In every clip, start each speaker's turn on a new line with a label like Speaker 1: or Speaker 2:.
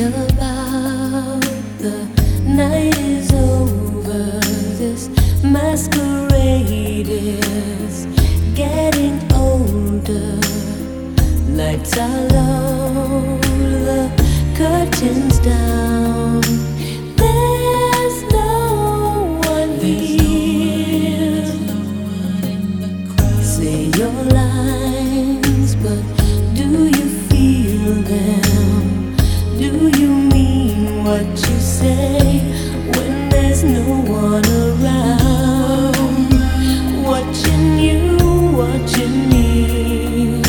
Speaker 1: about the night is over. This masquerade is getting older. Lights are what you say when there's no one around? Watching you, watching me.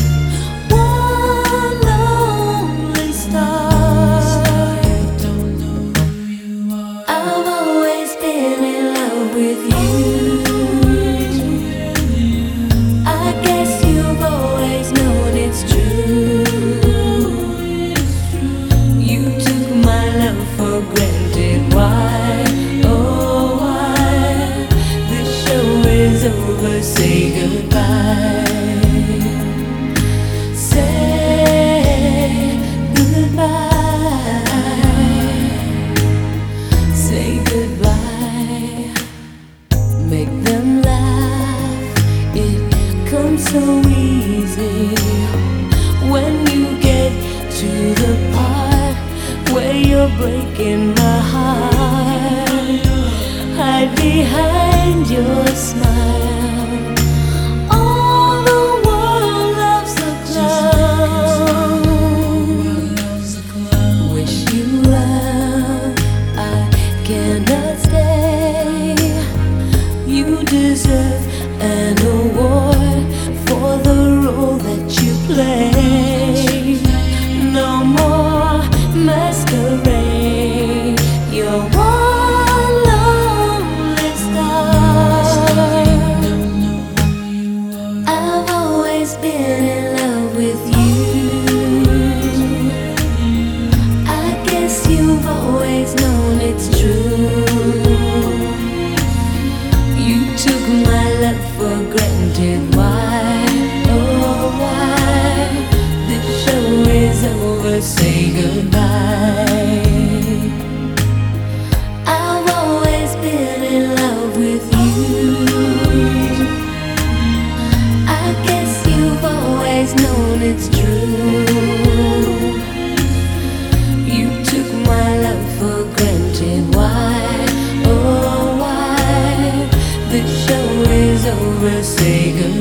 Speaker 1: One lonely star. I've always been in love with you. Over. Say goodbye. Say goodbye. Say goodbye. Make them laugh. It comes so cannot stay. You deserve an award for the role that you play. Over. Say goodbye. I've always been in love with you. I guess you've always known it's true. You took my love for granted. Why? Oh, why? The show is over. Say goodbye.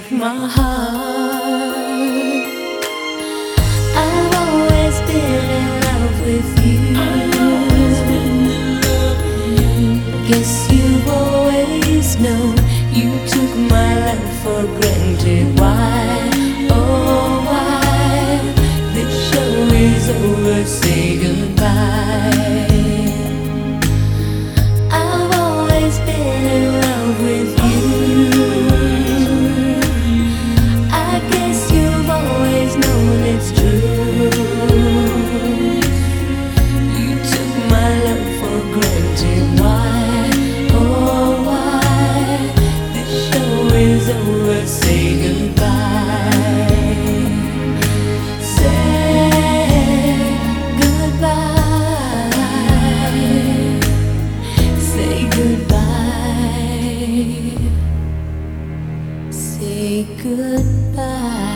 Speaker 1: Break my heart. I've always been in love with you. Guess you've always known you took my love for granted. Why? Oh, why? The show is over. Say goodbye. goodbye.